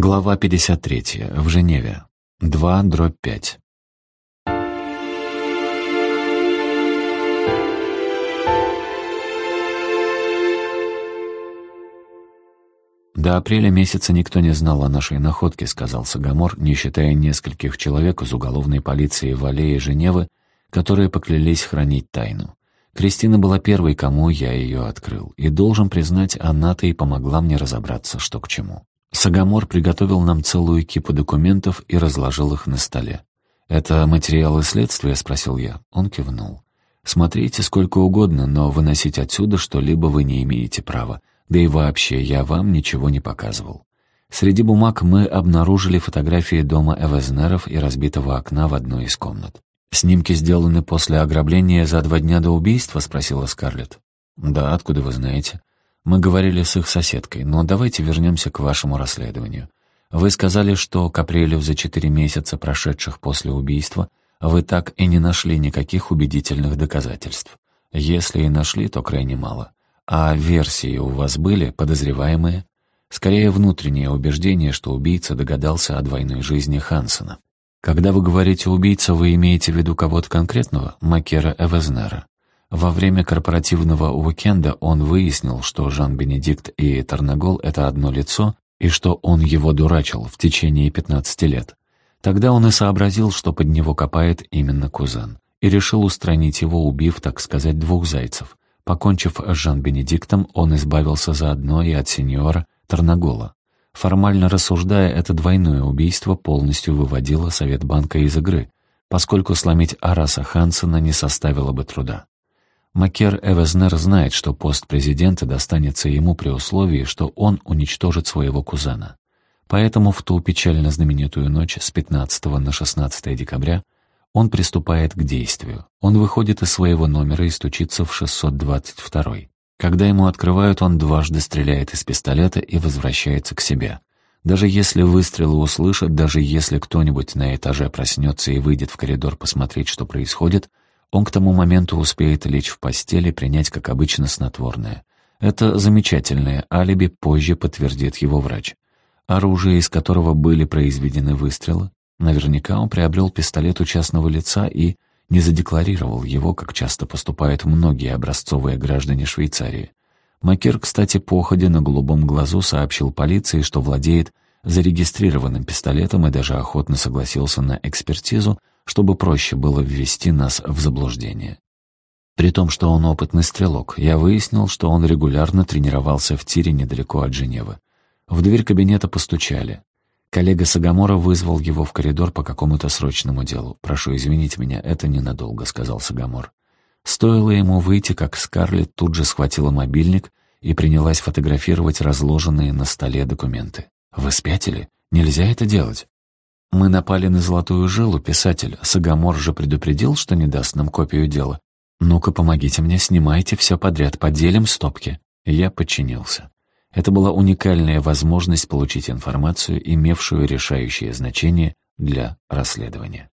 Глава 53. В Женеве. 2 дробь 5. «До апреля месяца никто не знал о нашей находке», — сказал Сагамор, не считая нескольких человек из уголовной полиции в аллее Женевы, которые поклялись хранить тайну. Кристина была первой, кому я ее открыл, и, должен признать, она-то и помогла мне разобраться, что к чему. Сагамор приготовил нам целую кипу документов и разложил их на столе. «Это материалы следствия?» — спросил я. Он кивнул. «Смотрите сколько угодно, но выносить отсюда что-либо вы не имеете права. Да и вообще, я вам ничего не показывал». Среди бумаг мы обнаружили фотографии дома Эвезнеров и разбитого окна в одной из комнат. «Снимки сделаны после ограбления за два дня до убийства?» — спросила Скарлетт. «Да, откуда вы знаете?» Мы говорили с их соседкой, но давайте вернемся к вашему расследованию. Вы сказали, что к апрелю за четыре месяца, прошедших после убийства, вы так и не нашли никаких убедительных доказательств. Если и нашли, то крайне мало. А версии у вас были, подозреваемые? Скорее, внутреннее убеждение, что убийца догадался о двойной жизни Хансена. Когда вы говорите «убийца», вы имеете в виду кого-то конкретного? Макера Эвезнера. Во время корпоративного уикенда он выяснил, что Жан-Бенедикт и Тарнагол — это одно лицо, и что он его дурачил в течение 15 лет. Тогда он и сообразил, что под него копает именно кузен, и решил устранить его, убив, так сказать, двух зайцев. Покончив с Жан-Бенедиктом, он избавился заодно и от сеньора Тарнагола. Формально рассуждая, это двойное убийство полностью выводило Совет банка из игры, поскольку сломить Араса Хансена не составило бы труда. Макер Эвезнер знает, что пост президента достанется ему при условии, что он уничтожит своего кузена. Поэтому в ту печально знаменитую ночь с 15 на 16 декабря он приступает к действию. Он выходит из своего номера и стучится в 622. Когда ему открывают, он дважды стреляет из пистолета и возвращается к себе. Даже если выстрелы услышат, даже если кто-нибудь на этаже проснется и выйдет в коридор посмотреть, что происходит, он к тому моменту успеет лечь в постели и принять, как обычно, снотворное. Это замечательное алиби позже подтвердит его врач. Оружие, из которого были произведены выстрелы, наверняка он приобрел пистолет у частного лица и не задекларировал его, как часто поступают многие образцовые граждане Швейцарии. Макер, кстати, походя на голубом глазу сообщил полиции, что владеет зарегистрированным пистолетом и даже охотно согласился на экспертизу, чтобы проще было ввести нас в заблуждение. При том, что он опытный стрелок, я выяснил, что он регулярно тренировался в тире недалеко от Женевы. В дверь кабинета постучали. Коллега Сагамора вызвал его в коридор по какому-то срочному делу. «Прошу извинить меня, это ненадолго», — сказал Сагамор. Стоило ему выйти, как Скарлетт тут же схватила мобильник и принялась фотографировать разложенные на столе документы. «Вы спятили? Нельзя это делать!» Мы напали на золотую жилу, писатель. Сагамор же предупредил, что не даст нам копию дела. Ну-ка, помогите мне, снимайте все подряд, поделим стопки. Я подчинился. Это была уникальная возможность получить информацию, имевшую решающее значение для расследования.